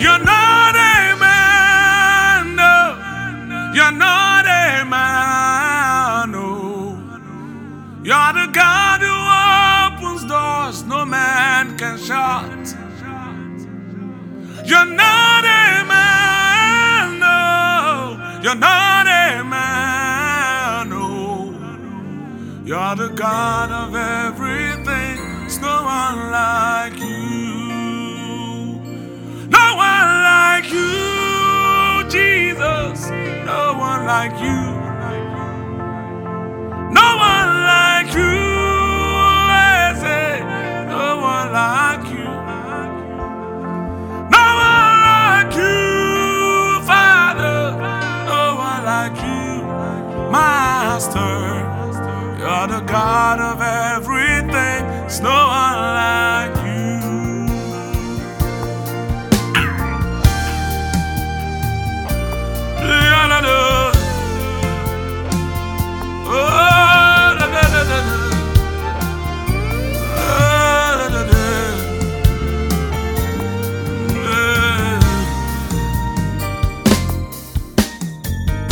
You're not a man, no. You're not a man, no. You're the God who opens doors no man can shut. You're not a man, no. You're not a man, no. You're the God of everything. Like you. No one like you. I say, no one like you. No one like you, Father. No one like you, Master. You're the God of everything. There's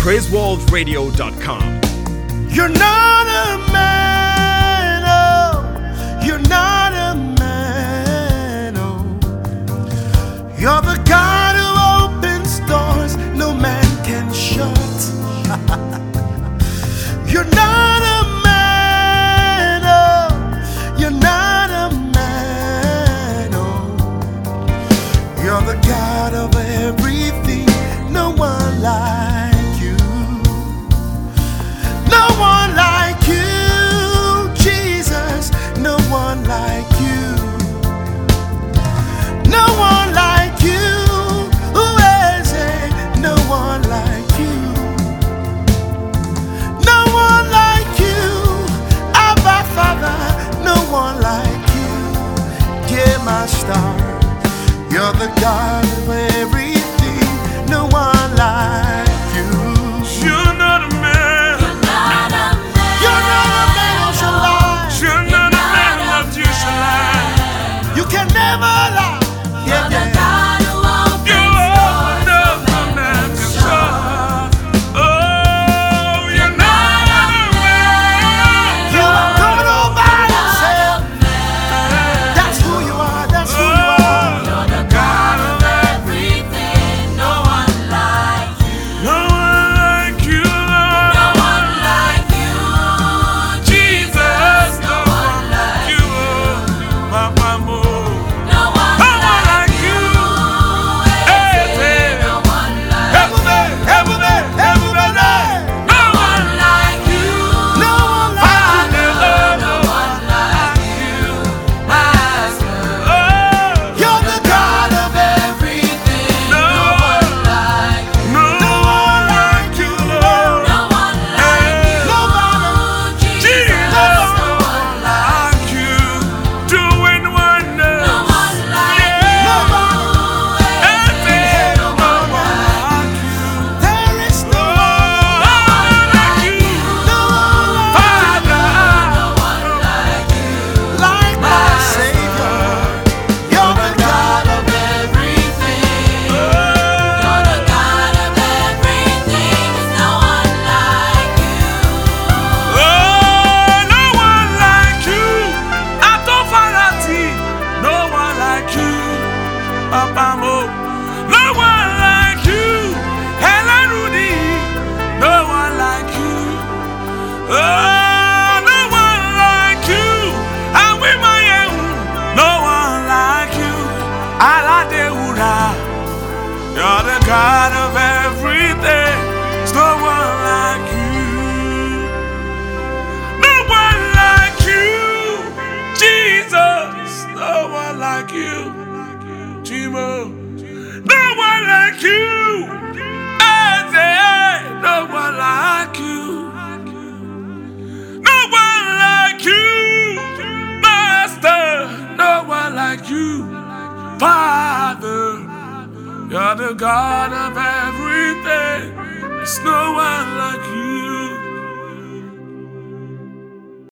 PraiseWorldRadio.com. You're not a man, oh, you're not a man, oh. You're the God who opens doors no man can shut. you're not a man, oh, you're not a man, oh. You're the God of everything, you're the God of everything. You're the God of everything. No one like you. No one like you, Jesus. No one like you, Timo. No one like you. No one like you. No one like you, Master. No one like you, Father. You're the God of everything. There's no one like you.